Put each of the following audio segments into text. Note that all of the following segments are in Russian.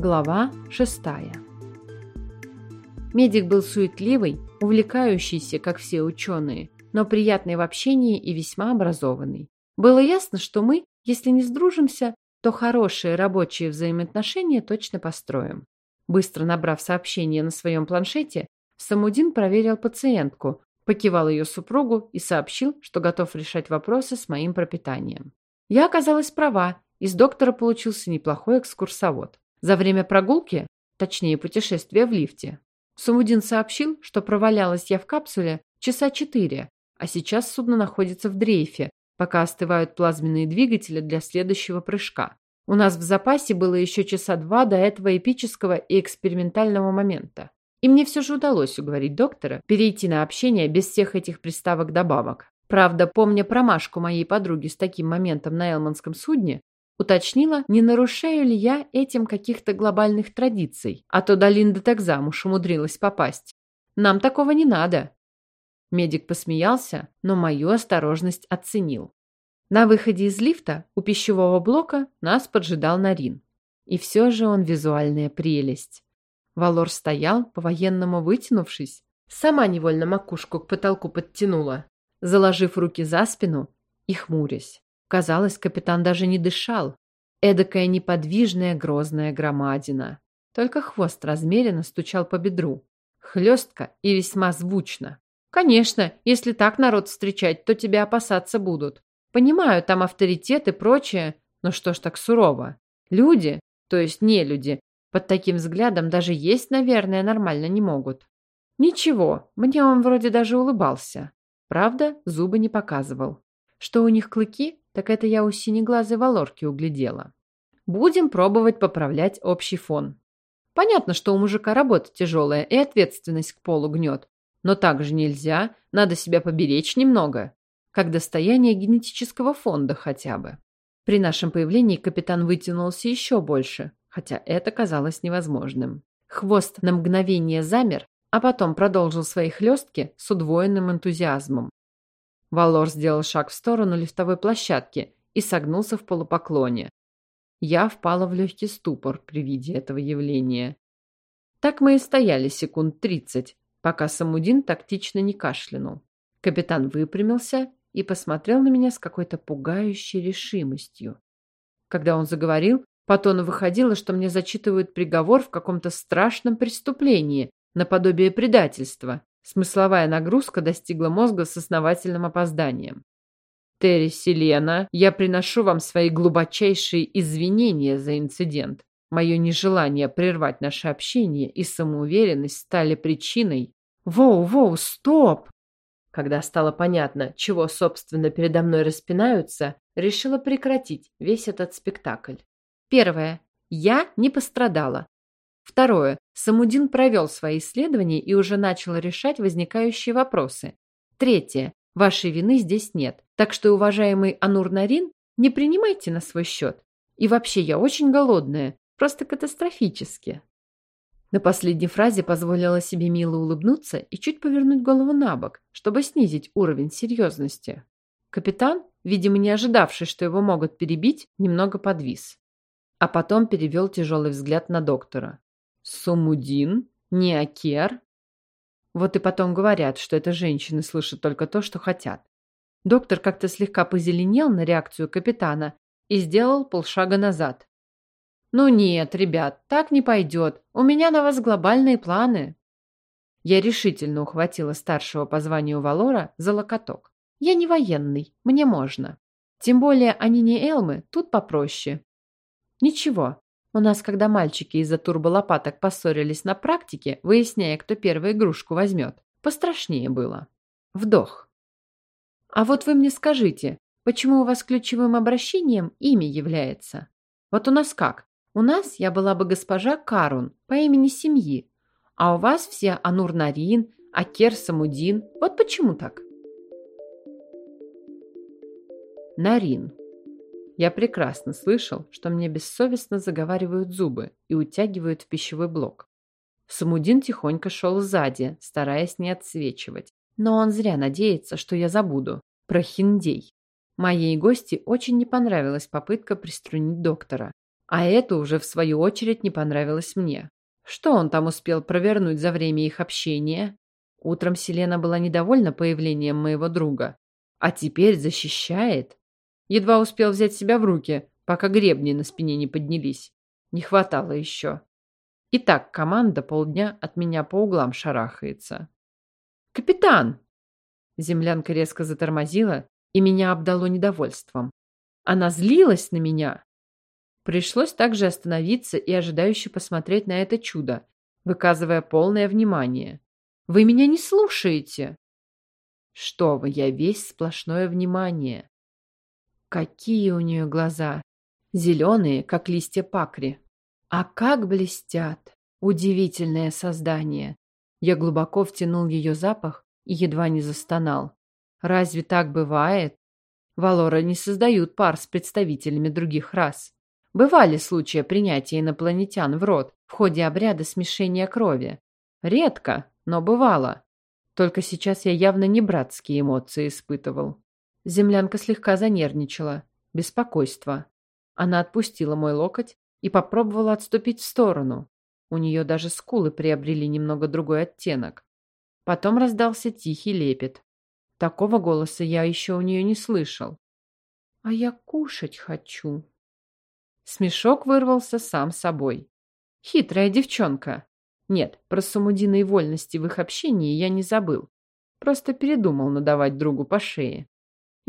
Глава шестая. Медик был суетливый, увлекающийся, как все ученые, но приятный в общении и весьма образованный. Было ясно, что мы, если не сдружимся, то хорошие рабочие взаимоотношения точно построим. Быстро набрав сообщение на своем планшете, Самудин проверил пациентку, покивал ее супругу и сообщил, что готов решать вопросы с моим пропитанием. Я оказалась права, из доктора получился неплохой экскурсовод. За время прогулки, точнее путешествия в лифте, Самудин сообщил, что провалялась я в капсуле часа четыре, а сейчас судно находится в дрейфе, пока остывают плазменные двигатели для следующего прыжка. У нас в запасе было еще часа два до этого эпического и экспериментального момента. И мне все же удалось уговорить доктора перейти на общение без всех этих приставок-добавок. Правда, помня промашку моей подруги с таким моментом на Элманском судне, уточнила, не нарушаю ли я этим каких-то глобальных традиций, а то Долинда так замуж умудрилась попасть. Нам такого не надо. Медик посмеялся, но мою осторожность оценил. На выходе из лифта у пищевого блока нас поджидал Нарин. И все же он визуальная прелесть. Валор стоял, по-военному вытянувшись, сама невольно макушку к потолку подтянула, заложив руки за спину и хмурясь. Казалось, капитан даже не дышал. Эдакая неподвижная грозная громадина. Только хвост размеренно стучал по бедру. Хлестко и весьма звучно. Конечно, если так народ встречать, то тебя опасаться будут. Понимаю, там авторитет и прочее, но что ж так сурово? Люди, то есть не люди, под таким взглядом даже есть, наверное, нормально не могут. Ничего, мне он вроде даже улыбался. Правда, зубы не показывал. Что у них клыки, так это я у синеглазой валорки углядела. Будем пробовать поправлять общий фон. Понятно, что у мужика работа тяжелая и ответственность к полу гнет. Но так же нельзя, надо себя поберечь немного. Как достояние генетического фонда хотя бы. При нашем появлении капитан вытянулся еще больше, хотя это казалось невозможным. Хвост на мгновение замер, а потом продолжил свои хлестки с удвоенным энтузиазмом. Валор сделал шаг в сторону лифтовой площадки и согнулся в полупоклоне. Я впала в легкий ступор при виде этого явления. Так мы и стояли секунд тридцать, пока Самудин тактично не кашлянул. Капитан выпрямился и посмотрел на меня с какой-то пугающей решимостью. Когда он заговорил, по тону выходило, что мне зачитывают приговор в каком-то страшном преступлении, наподобие предательства, Смысловая нагрузка достигла мозга с основательным опозданием. Терри Селена, я приношу вам свои глубочайшие извинения за инцидент. Мое нежелание прервать наше общение и самоуверенность стали причиной... Воу, воу, стоп! Когда стало понятно, чего, собственно, передо мной распинаются, решила прекратить весь этот спектакль. Первое. Я не пострадала. Второе. Самудин провел свои исследования и уже начал решать возникающие вопросы. Третье. Вашей вины здесь нет. Так что, уважаемый Анур Нарин, не принимайте на свой счет. И вообще, я очень голодная. Просто катастрофически. На последней фразе позволила себе мило улыбнуться и чуть повернуть голову на бок, чтобы снизить уровень серьезности. Капитан, видимо, не ожидавший, что его могут перебить, немного подвис. А потом перевел тяжелый взгляд на доктора. Сумудин? Неакер? Вот и потом говорят, что это женщины слышат только то, что хотят. Доктор как-то слегка позеленел на реакцию капитана и сделал полшага назад. «Ну нет, ребят, так не пойдет. У меня на вас глобальные планы». Я решительно ухватила старшего по званию Валора за локоток. «Я не военный, мне можно. Тем более они не Элмы, тут попроще». «Ничего, у нас, когда мальчики из-за турболопаток поссорились на практике, выясняя, кто первую игрушку возьмет, пострашнее было. Вдох. А вот вы мне скажите, почему у вас ключевым обращением имя является? Вот у нас как? У нас я была бы госпожа Карун по имени семьи, а у вас все Анур Нарин, Акер Самудин. Вот почему так? Нарин. Я прекрасно слышал, что мне бессовестно заговаривают зубы и утягивают в пищевой блок. Самудин тихонько шел сзади, стараясь не отсвечивать. Но он зря надеется, что я забуду. Про хиндей. Моей гости очень не понравилась попытка приструнить доктора. А это уже, в свою очередь, не понравилось мне. Что он там успел провернуть за время их общения? Утром Селена была недовольна появлением моего друга. А теперь защищает. Едва успел взять себя в руки, пока гребни на спине не поднялись. Не хватало еще. Итак, команда полдня от меня по углам шарахается. «Капитан!» Землянка резко затормозила, и меня обдало недовольством. Она злилась на меня. Пришлось также остановиться и ожидающе посмотреть на это чудо, выказывая полное внимание. «Вы меня не слушаете!» «Что вы, я весь сплошное внимание!» Какие у нее глаза! Зеленые, как листья пакри. А как блестят! Удивительное создание! Я глубоко втянул ее запах и едва не застонал. Разве так бывает? Валора не создают пар с представителями других рас. Бывали случаи принятия инопланетян в род в ходе обряда смешения крови. Редко, но бывало. Только сейчас я явно не братские эмоции испытывал. Землянка слегка занервничала. Беспокойство. Она отпустила мой локоть и попробовала отступить в сторону. У нее даже скулы приобрели немного другой оттенок. Потом раздался тихий лепет. Такого голоса я еще у нее не слышал. «А я кушать хочу». Смешок вырвался сам собой. Хитрая девчонка. Нет, про самудиные вольности в их общении я не забыл. Просто передумал надавать другу по шее.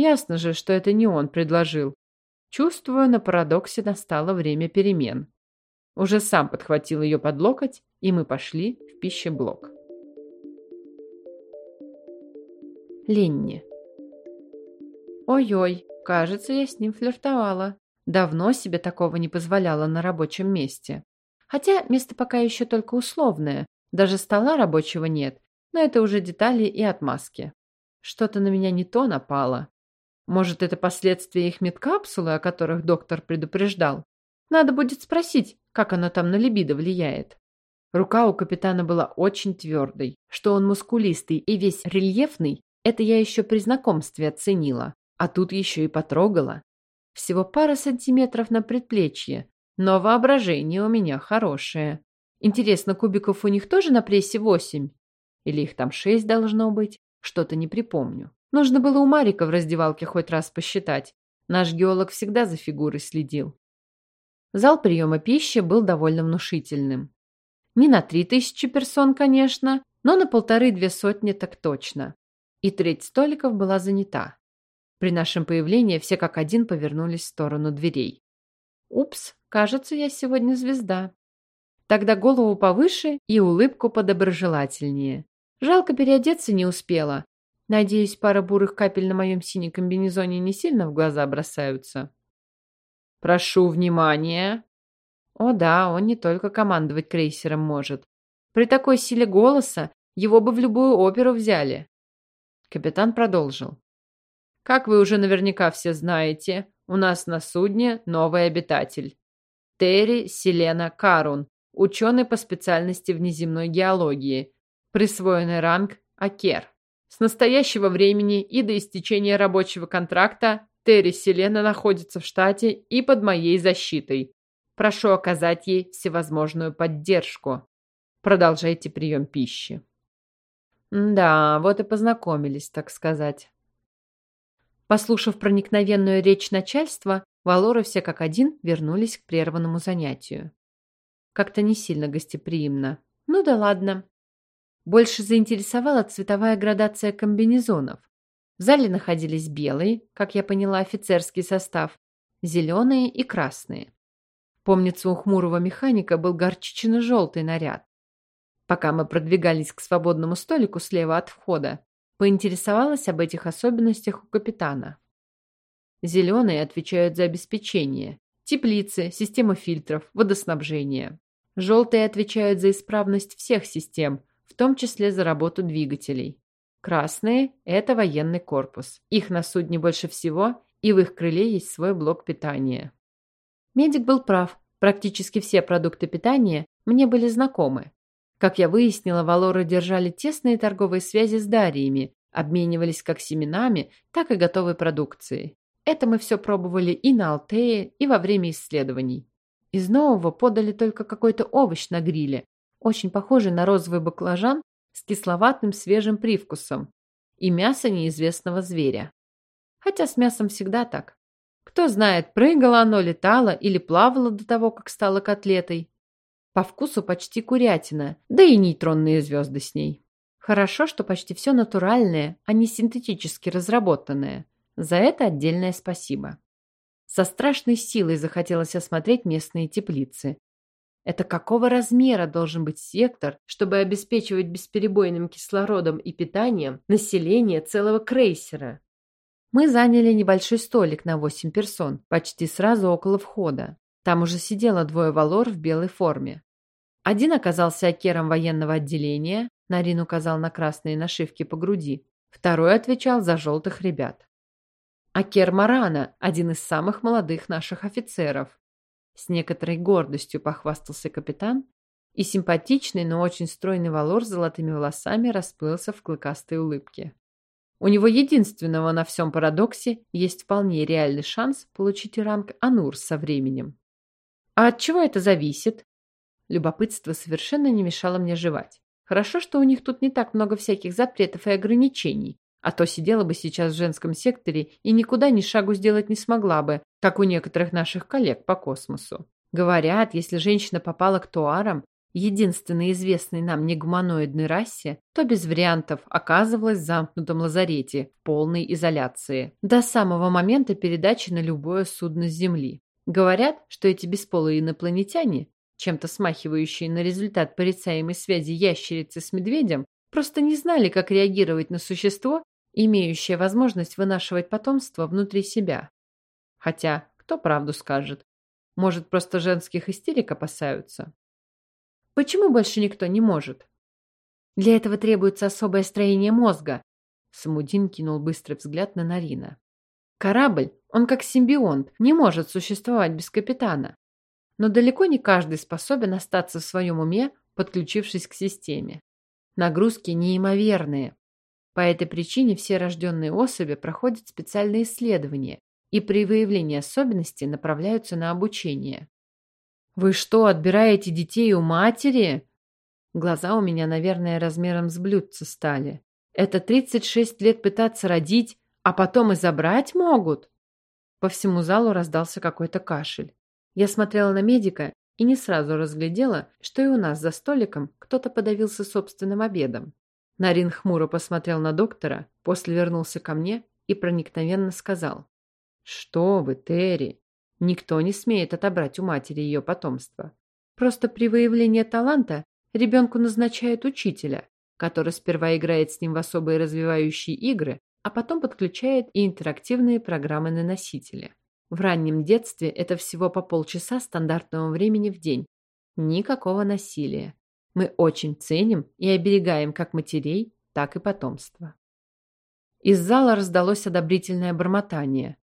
Ясно же, что это не он предложил. Чувствую, на парадоксе настало время перемен. Уже сам подхватил ее под локоть, и мы пошли в пищеблок. Ленни. Ой-ой, кажется, я с ним флиртовала. Давно себе такого не позволяла на рабочем месте. Хотя место пока еще только условное, даже стола рабочего нет, но это уже детали и отмазки. Что-то на меня не то напало. Может, это последствия их медкапсулы, о которых доктор предупреждал? Надо будет спросить, как она там на либидо влияет. Рука у капитана была очень твердой. Что он мускулистый и весь рельефный, это я еще при знакомстве оценила. А тут еще и потрогала. Всего пара сантиметров на предплечье, но воображение у меня хорошее. Интересно, кубиков у них тоже на прессе восемь? Или их там шесть должно быть? Что-то не припомню. Нужно было у Марика в раздевалке хоть раз посчитать. Наш геолог всегда за фигурой следил. Зал приема пищи был довольно внушительным. Не на три тысячи персон, конечно, но на полторы-две сотни так точно и треть столиков была занята. При нашем появлении все как один повернулись в сторону дверей. «Упс, кажется, я сегодня звезда». Тогда голову повыше и улыбку подоброжелательнее. Жалко, переодеться не успела. Надеюсь, пара бурых капель на моем синем комбинезоне не сильно в глаза бросаются. «Прошу внимания!» О да, он не только командовать крейсером может. При такой силе голоса его бы в любую оперу взяли. Капитан продолжил. Как вы уже наверняка все знаете, у нас на судне новый обитатель. Терри Селена Карун, ученый по специальности внеземной геологии, присвоенный ранг Акер. С настоящего времени и до истечения рабочего контракта Терри Селена находится в штате и под моей защитой. Прошу оказать ей всевозможную поддержку. Продолжайте прием пищи. Да, вот и познакомились, так сказать. Послушав проникновенную речь начальства, Валоры все как один вернулись к прерванному занятию. Как-то не сильно гостеприимно. Ну да ладно. Больше заинтересовала цветовая градация комбинезонов. В зале находились белые, как я поняла, офицерский состав, зеленые и красные. Помнится, у хмурого механика был горчично-желтый наряд. Пока мы продвигались к свободному столику слева от входа, поинтересовалась об этих особенностях у капитана. Зеленые отвечают за обеспечение, теплицы, систему фильтров, водоснабжение. Желтые отвечают за исправность всех систем, в том числе за работу двигателей. Красные – это военный корпус. Их на судне больше всего, и в их крыле есть свой блок питания. Медик был прав. Практически все продукты питания мне были знакомы. Как я выяснила, Валоры держали тесные торговые связи с Дариями, обменивались как семенами, так и готовой продукцией. Это мы все пробовали и на Алтее, и во время исследований. Из нового подали только какой-то овощ на гриле, очень похожий на розовый баклажан с кисловатым свежим привкусом, и мясо неизвестного зверя. Хотя с мясом всегда так. Кто знает, прыгало оно, летало или плавало до того, как стало котлетой. По вкусу почти курятина, да и нейтронные звезды с ней. Хорошо, что почти все натуральное, а не синтетически разработанное. За это отдельное спасибо. Со страшной силой захотелось осмотреть местные теплицы. Это какого размера должен быть сектор, чтобы обеспечивать бесперебойным кислородом и питанием население целого крейсера? Мы заняли небольшой столик на 8 персон, почти сразу около входа. Там уже сидело двое валор в белой форме. Один оказался акером военного отделения, Нарин указал на красные нашивки по груди. Второй отвечал за желтых ребят. Акер Марана, один из самых молодых наших офицеров. С некоторой гордостью похвастался капитан, и симпатичный, но очень стройный валор с золотыми волосами расплылся в клыкастой улыбке. У него единственного на всем парадоксе есть вполне реальный шанс получить ранг Анур со временем. А от чего это зависит? Любопытство совершенно не мешало мне жевать. Хорошо, что у них тут не так много всяких запретов и ограничений, а то сидела бы сейчас в женском секторе и никуда ни шагу сделать не смогла бы, как у некоторых наших коллег по космосу. Говорят, если женщина попала к туарам, единственной известной нам негуманоидной расе, то без вариантов оказывалась в замкнутом лазарете, в полной изоляции, до самого момента передачи на любое судно с Земли. Говорят, что эти бесполые инопланетяне чем-то смахивающие на результат порицаемой связи ящерицы с медведем, просто не знали, как реагировать на существо, имеющее возможность вынашивать потомство внутри себя. Хотя, кто правду скажет? Может, просто женских истерик опасаются? Почему больше никто не может? Для этого требуется особое строение мозга. Самудин кинул быстрый взгляд на Нарина. Корабль, он как симбионт, не может существовать без капитана но далеко не каждый способен остаться в своем уме, подключившись к системе. Нагрузки неимоверные. По этой причине все рожденные особи проходят специальные исследования и при выявлении особенностей направляются на обучение. «Вы что, отбираете детей у матери?» Глаза у меня, наверное, размером с блюдца стали. «Это 36 лет пытаться родить, а потом и забрать могут?» По всему залу раздался какой-то кашель. Я смотрела на медика и не сразу разглядела, что и у нас за столиком кто-то подавился собственным обедом. Нарин хмуро посмотрел на доктора, после вернулся ко мне и проникновенно сказал. «Что вы, Терри? Никто не смеет отобрать у матери ее потомство. Просто при выявлении таланта ребенку назначают учителя, который сперва играет с ним в особые развивающие игры, а потом подключает и интерактивные программы на носителе. В раннем детстве это всего по полчаса стандартного времени в день. Никакого насилия. Мы очень ценим и оберегаем как матерей, так и потомство. Из зала раздалось одобрительное бормотание.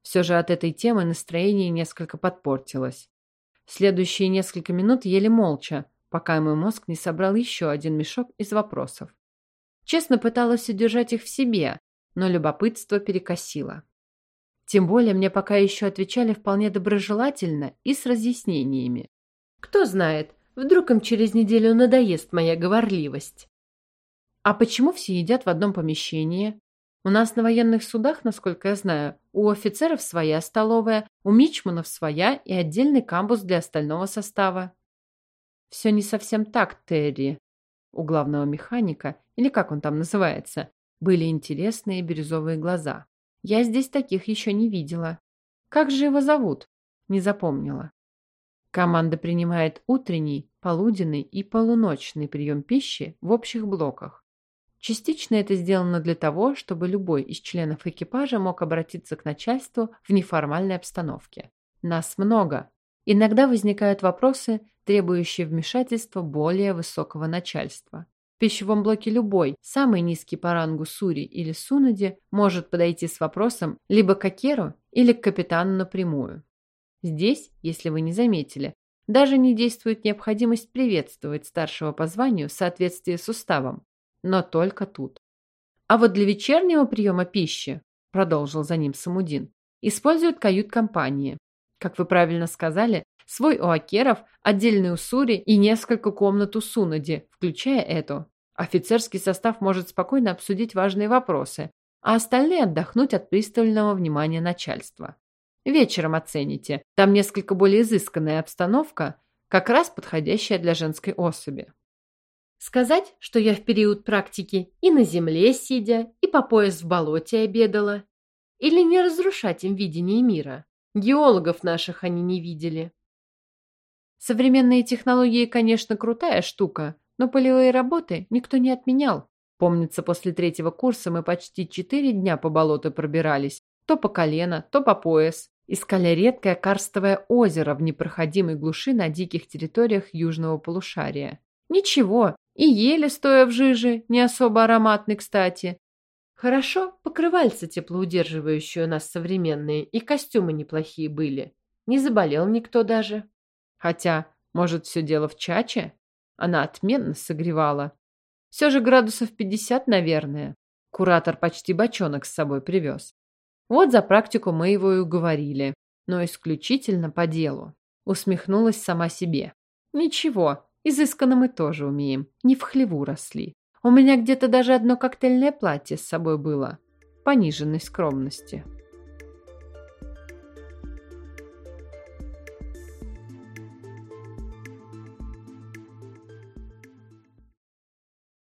Все же от этой темы настроение несколько подпортилось. Следующие несколько минут ели молча, пока мой мозг не собрал еще один мешок из вопросов. Честно пыталась удержать их в себе, но любопытство перекосило. Тем более мне пока еще отвечали вполне доброжелательно и с разъяснениями. Кто знает, вдруг им через неделю надоест моя говорливость. А почему все едят в одном помещении? У нас на военных судах, насколько я знаю, у офицеров своя столовая, у мичманов своя и отдельный камбус для остального состава. Все не совсем так, Терри. У главного механика, или как он там называется, были интересные бирюзовые глаза. Я здесь таких еще не видела. Как же его зовут? Не запомнила. Команда принимает утренний, полуденный и полуночный прием пищи в общих блоках. Частично это сделано для того, чтобы любой из членов экипажа мог обратиться к начальству в неформальной обстановке. Нас много. Иногда возникают вопросы, требующие вмешательства более высокого начальства. В пищевом блоке любой, самый низкий по рангу Сури или Сунади, может подойти с вопросом либо к Акеру, или к капитану напрямую. Здесь, если вы не заметили, даже не действует необходимость приветствовать старшего по званию в соответствии с уставом, но только тут. А вот для вечернего приема пищи, продолжил за ним Самудин, используют кают-компании. Как вы правильно сказали, свой у Акеров, отдельный у Сури и несколько комнат у Сунади, включая эту. Офицерский состав может спокойно обсудить важные вопросы, а остальные отдохнуть от пристального внимания начальства. Вечером оцените. Там несколько более изысканная обстановка, как раз подходящая для женской особи. Сказать, что я в период практики и на земле сидя, и по пояс в болоте обедала? Или не разрушать им видение мира? Геологов наших они не видели. Современные технологии, конечно, крутая штука, но полевые работы никто не отменял. Помнится, после третьего курса мы почти четыре дня по болоту пробирались, то по колено, то по пояс. Искали редкое карстовое озеро в непроходимой глуши на диких территориях южного полушария. Ничего, и ели, стоя в жиже, не особо ароматный, кстати. Хорошо, покрывальцы теплоудерживающие у нас современные, и костюмы неплохие были. Не заболел никто даже. Хотя, может, все дело в чаче? Она отменно согревала. Все же градусов 50, наверное. Куратор почти бочонок с собой привез. Вот за практику мы его и уговорили, но исключительно по делу. Усмехнулась сама себе. Ничего, изысканно мы тоже умеем, не в хлеву росли. У меня где-то даже одно коктейльное платье с собой было, пониженной скромности.